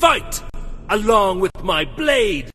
Fight! Along with my blade!